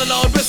the Lord.